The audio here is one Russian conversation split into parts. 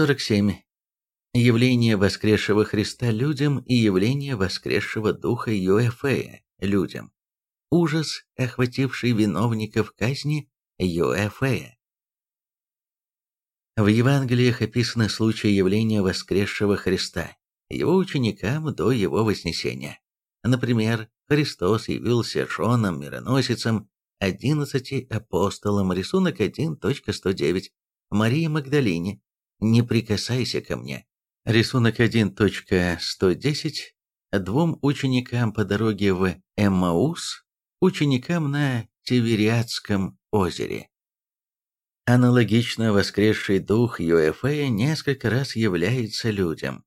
47. Явление воскресшего Христа людям и явление воскресшего Духа Юэфея людям. Ужас, охвативший виновников казни Юэфея. В Евангелиях описаны случаи явления воскресшего Христа, его ученикам до его вознесения. Например, Христос явился Шоном, мироносицем, одиннадцати апостолам, рисунок 1.109, Марии Магдалине, «Не прикасайся ко мне», рисунок 1.110, двум ученикам по дороге в Эммаус, ученикам на Тивериадском озере. Аналогично воскресший дух Юэфэя несколько раз является людям.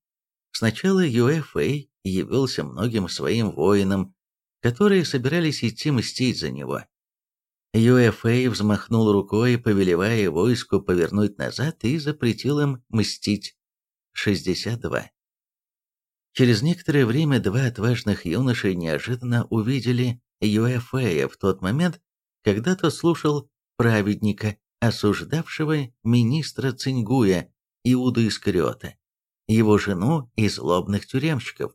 Сначала Юэфэй явился многим своим воинам, которые собирались идти мстить за него. Юэфэй взмахнул рукой, повелевая войску повернуть назад и запретил им мстить. 62. Через некоторое время два отважных юношей неожиданно увидели Юэфэя в тот момент, когда тот слушал праведника, осуждавшего министра Цингуя, Иуду Искариота, его жену и злобных тюремщиков.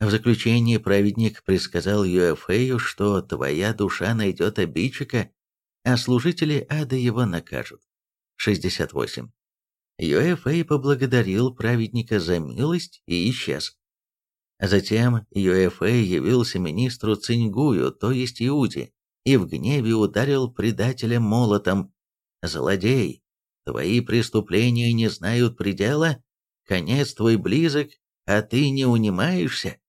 В заключении праведник предсказал Юэфею, что твоя душа найдет обидчика, а служители ада его накажут. 68. Юэфэй поблагодарил праведника за милость и исчез. Затем Юэфэй явился министру Цингую, то есть Иуде, и в гневе ударил предателя молотом. «Злодей, твои преступления не знают предела, конец твой близок, а ты не унимаешься?»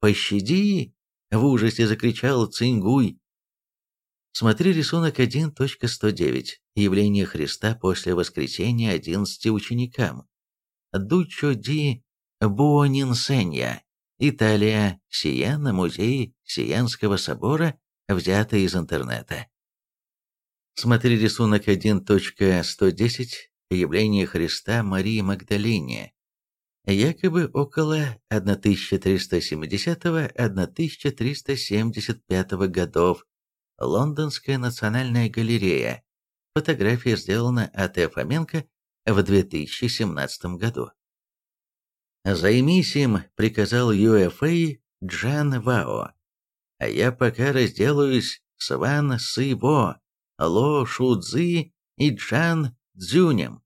«Пощади!» — в ужасе закричал Цингуй. Смотри рисунок 1.109. Явление Христа после воскресения одиннадцати ученикам. Дуччо ди Буонинсенья. Италия. Сиена. Музей Сиенского собора. Взято из интернета. Смотри рисунок 1.110. Явление Христа Марии Магдалине якобы около 1370-1375 годов, Лондонская национальная галерея. Фотография сделана А.Т. Фоменко в 2017 году. «Займись им», — приказал Юэфэй Джан Вао. «А я пока разделаюсь с Ван Сы Во, Ло Шу Цзи и Джан Цзюнем».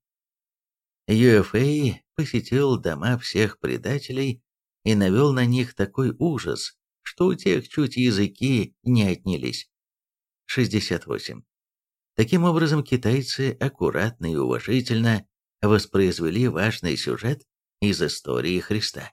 Юэфэй посетил дома всех предателей и навел на них такой ужас, что у тех чуть языки не отнялись. 68. Таким образом, китайцы аккуратно и уважительно воспроизвели важный сюжет из истории Христа.